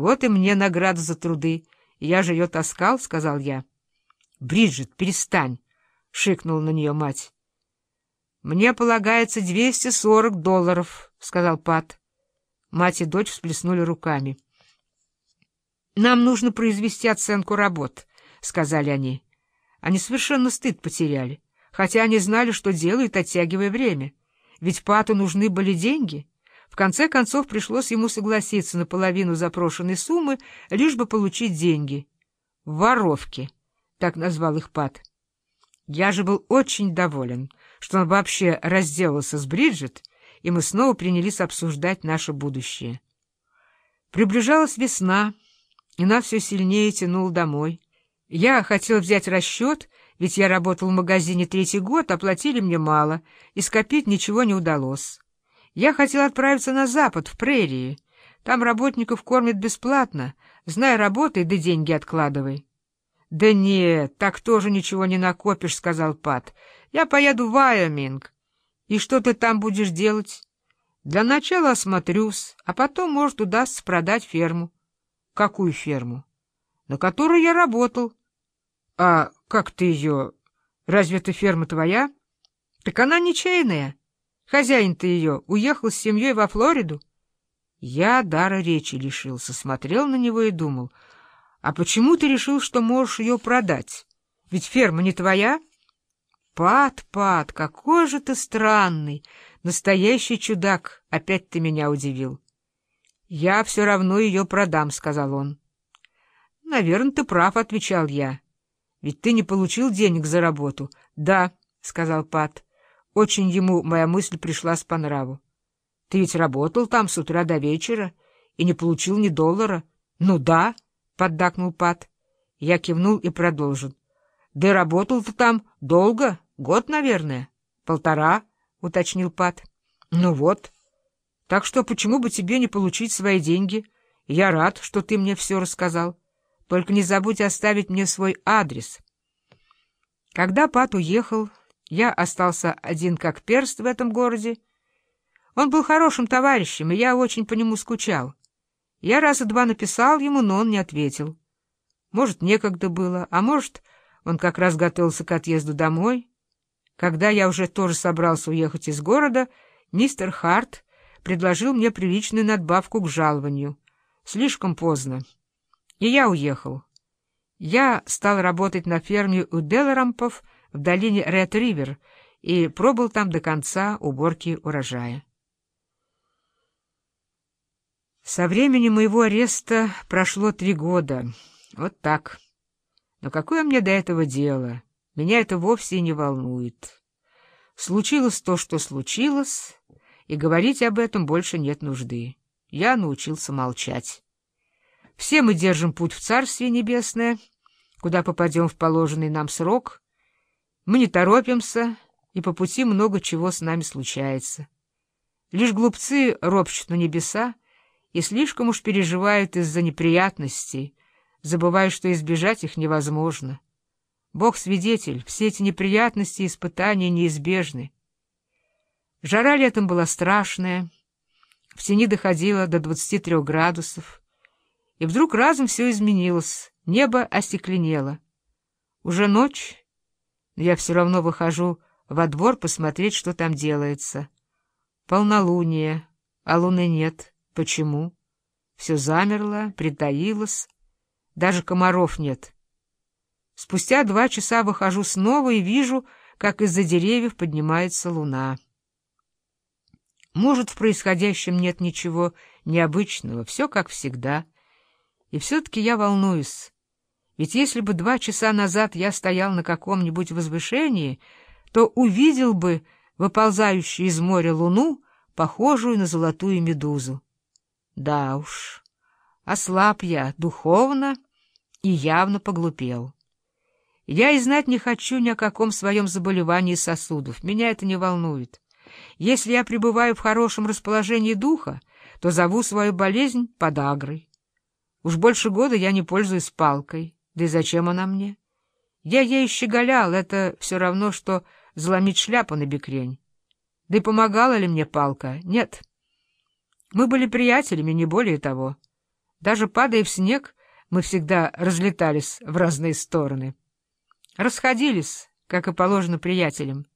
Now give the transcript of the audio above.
Вот и мне награда за труды. Я же ее таскал, — сказал я. — Бриджит, перестань, — шикнула на нее мать. — Мне полагается двести сорок долларов, — сказал Пат. Мать и дочь всплеснули руками. — Нам нужно произвести оценку работ, — сказали они. Они совершенно стыд потеряли, хотя они знали, что делают, оттягивая время. Ведь Пату нужны были деньги. В конце концов пришлось ему согласиться на половину запрошенной суммы, лишь бы получить деньги. «Воровки», — так назвал их Пат. Я же был очень доволен, что он вообще разделался с Бриджит, и мы снова принялись обсуждать наше будущее. Приближалась весна, и нас все сильнее тянул домой. Я хотел взять расчет, ведь я работал в магазине третий год, оплатили мне мало, и скопить ничего не удалось. Я хотел отправиться на запад, в прерии. Там работников кормят бесплатно. Знай, работай, да деньги откладывай. — Да нет, так тоже ничего не накопишь, — сказал Пат. — Я поеду в Вайоминг. И что ты там будешь делать? Для начала осмотрюсь, а потом, может, удастся продать ферму. — Какую ферму? — На которой я работал. — А как ты ее... Разве эта ферма твоя? — Так она ничейная. Хозяин-то ее уехал с семьей во Флориду. Я дара речи лишился, смотрел на него и думал, а почему ты решил, что можешь ее продать? Ведь ферма не твоя? Пат, Пат, какой же ты странный, настоящий чудак, опять ты меня удивил. Я все равно ее продам, — сказал он. Наверное, ты прав, — отвечал я. Ведь ты не получил денег за работу. Да, — сказал Пат. Очень ему моя мысль пришлась по нраву. Ты ведь работал там с утра до вечера и не получил ни доллара. — Ну да, — поддакнул Пат. Я кивнул и продолжил. — Да работал ты там долго, год, наверное. — Полтора, — уточнил Пат. — Ну вот. Так что почему бы тебе не получить свои деньги? Я рад, что ты мне все рассказал. Только не забудь оставить мне свой адрес. Когда Пат уехал, я остался один как перст в этом городе. Он был хорошим товарищем, и я очень по нему скучал. Я раза два написал ему, но он не ответил. Может, некогда было, а может, он как раз готовился к отъезду домой. Когда я уже тоже собрался уехать из города, мистер Харт предложил мне приличную надбавку к жалованию. Слишком поздно. И я уехал. Я стал работать на ферме у Деларампов, в долине Ред-Ривер и пробыл там до конца уборки урожая. Со времени моего ареста прошло три года. Вот так. Но какое мне до этого дело? Меня это вовсе не волнует. Случилось то, что случилось, и говорить об этом больше нет нужды. Я научился молчать. Все мы держим путь в Царствие Небесное, куда попадем в положенный нам срок — мы не торопимся, и по пути много чего с нами случается. Лишь глупцы ропщут на небеса и слишком уж переживают из-за неприятностей, забывая, что избежать их невозможно. Бог свидетель, все эти неприятности и испытания неизбежны. Жара летом была страшная, в тени доходила до 23 градусов, и вдруг разом все изменилось, небо остекленело. Уже ночь, но я все равно выхожу во двор посмотреть, что там делается. Полнолуние, а луны нет. Почему? Все замерло, притаилось, даже комаров нет. Спустя два часа выхожу снова и вижу, как из-за деревьев поднимается луна. Может, в происходящем нет ничего необычного, все как всегда. И все-таки я волнуюсь. Ведь если бы два часа назад я стоял на каком-нибудь возвышении, то увидел бы выползающую из моря луну, похожую на золотую медузу. Да уж, ослаб я духовно и явно поглупел. Я и знать не хочу ни о каком своем заболевании сосудов, меня это не волнует. Если я пребываю в хорошем расположении духа, то зову свою болезнь подагрой. Уж больше года я не пользуюсь палкой. Да и зачем она мне? Я ей щеголял, это все равно, что заломить шляпу на бекрень. Да и помогала ли мне палка? Нет. Мы были приятелями, не более того. Даже падая в снег, мы всегда разлетались в разные стороны. Расходились, как и положено приятелям.